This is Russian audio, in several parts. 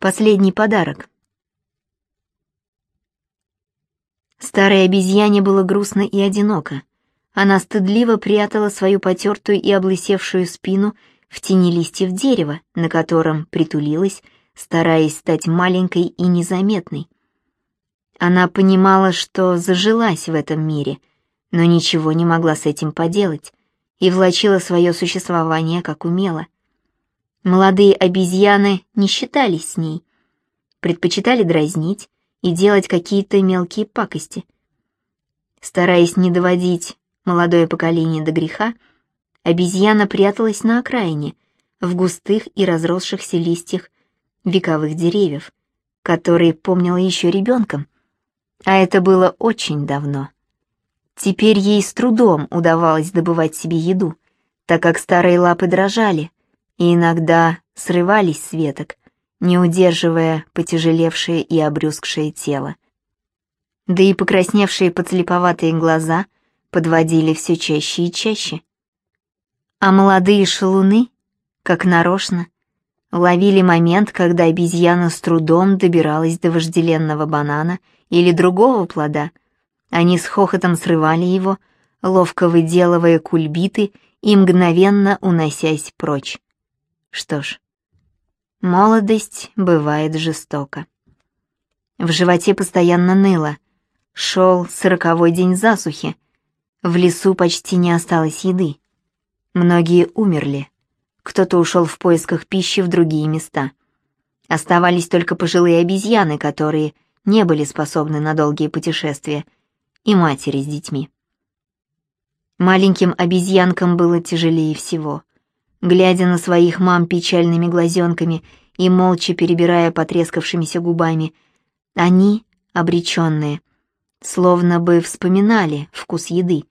Последний подарок. Старой обезьяне было грустно и одиноко. Она стыдливо прятала свою потертую и облысевшую спину в тени листьев дерева, на котором притулилась, стараясь стать маленькой и незаметной. Она понимала, что зажилась в этом мире, но ничего не могла с этим поделать и влачила свое существование как умела. Молодые обезьяны не считались с ней, предпочитали дразнить и делать какие-то мелкие пакости. Стараясь не доводить молодое поколение до греха, обезьяна пряталась на окраине, в густых и разросшихся листьях вековых деревьев, которые помнила еще ребенком, а это было очень давно. Теперь ей с трудом удавалось добывать себе еду, так как старые лапы дрожали и иногда срывались с веток, не удерживая потяжелевшее и обрюзгшее тело. Да и покрасневшие подслеповатые глаза подводили все чаще и чаще. А молодые шалуны, как нарочно, ловили момент, когда обезьяна с трудом добиралась до вожделенного банана или другого плода, они с хохотом срывали его, ловко выделывая кульбиты и мгновенно уносясь прочь. Что ж, молодость бывает жестока. В животе постоянно ныло. Шел сороковой день засухи. В лесу почти не осталось еды. Многие умерли. Кто-то ушел в поисках пищи в другие места. Оставались только пожилые обезьяны, которые не были способны на долгие путешествия — и матери с детьми. Маленьким обезьянкам было тяжелее всего. Глядя на своих мам печальными глазенками и молча перебирая потрескавшимися губами, они, обреченные, словно бы вспоминали вкус еды.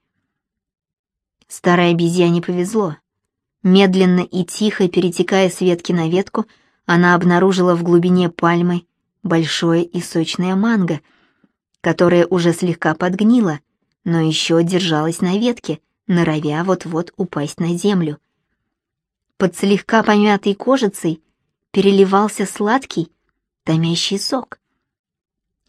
Старой обезьяне повезло. Медленно и тихо, перетекая с ветки на ветку, она обнаружила в глубине пальмы большое и сочное манго — которая уже слегка подгнила, но еще держалась на ветке, норовя вот-вот упасть на землю. Под слегка помятой кожицей переливался сладкий, томящий сок.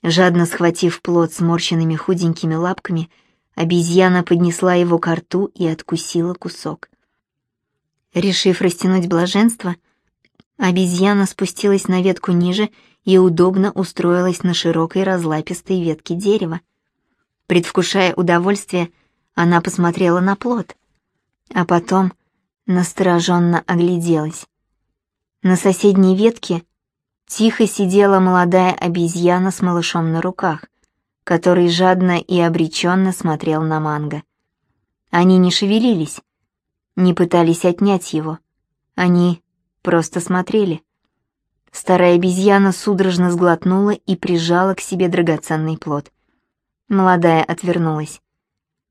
Жадно схватив плод сморщенными худенькими лапками, обезьяна поднесла его к рту и откусила кусок. Решив растянуть блаженство, обезьяна спустилась на ветку ниже и удобно устроилась на широкой разлапистой ветке дерева. Предвкушая удовольствие, она посмотрела на плод, а потом настороженно огляделась. На соседней ветке тихо сидела молодая обезьяна с малышом на руках, который жадно и обреченно смотрел на манго. Они не шевелились, не пытались отнять его, они просто смотрели. Старая обезьяна судорожно сглотнула и прижала к себе драгоценный плод. Молодая отвернулась.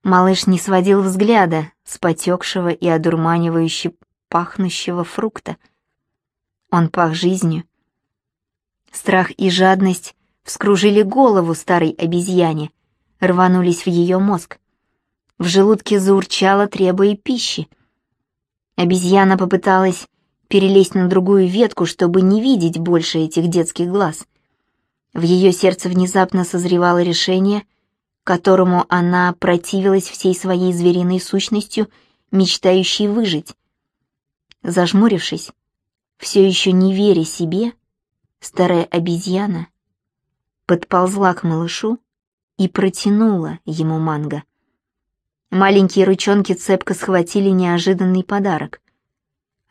Малыш не сводил взгляда с потекшего и одурманивающе пахнущего фрукта. Он пах жизнью. Страх и жадность вскружили голову старой обезьяне, рванулись в ее мозг. В желудке заурчало, требуя пищи. Обезьяна попыталась перелезть на другую ветку, чтобы не видеть больше этих детских глаз. В ее сердце внезапно созревало решение, которому она противилась всей своей звериной сущностью, мечтающей выжить. Зажмурившись, все еще не веря себе, старая обезьяна подползла к малышу и протянула ему манго. Маленькие ручонки цепко схватили неожиданный подарок.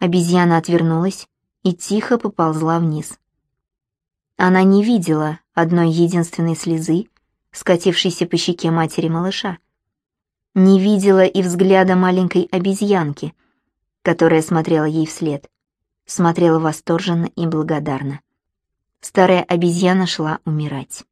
Обезьяна отвернулась и тихо поползла вниз. Она не видела одной единственной слезы, скатившейся по щеке матери малыша. Не видела и взгляда маленькой обезьянки, которая смотрела ей вслед, смотрела восторженно и благодарно. Старая обезьяна шла умирать.